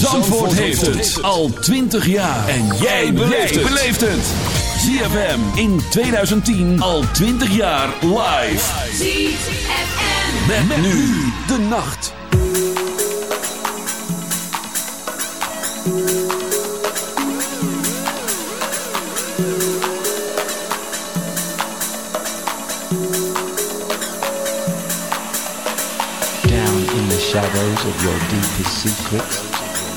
Zandvoort heeft het al 20 jaar. En jij beleeft het. ZFM in 2010 al 20 jaar live. ZFM. Met, met nu de nacht. Down in the shadows of your deepest secrets,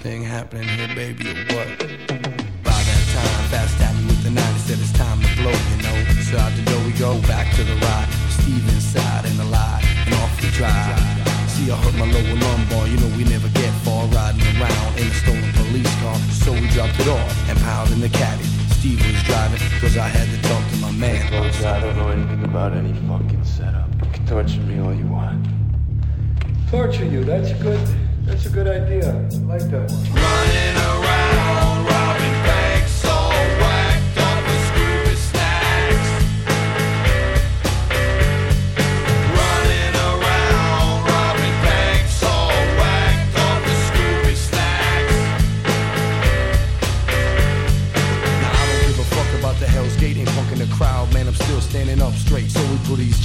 Thing happening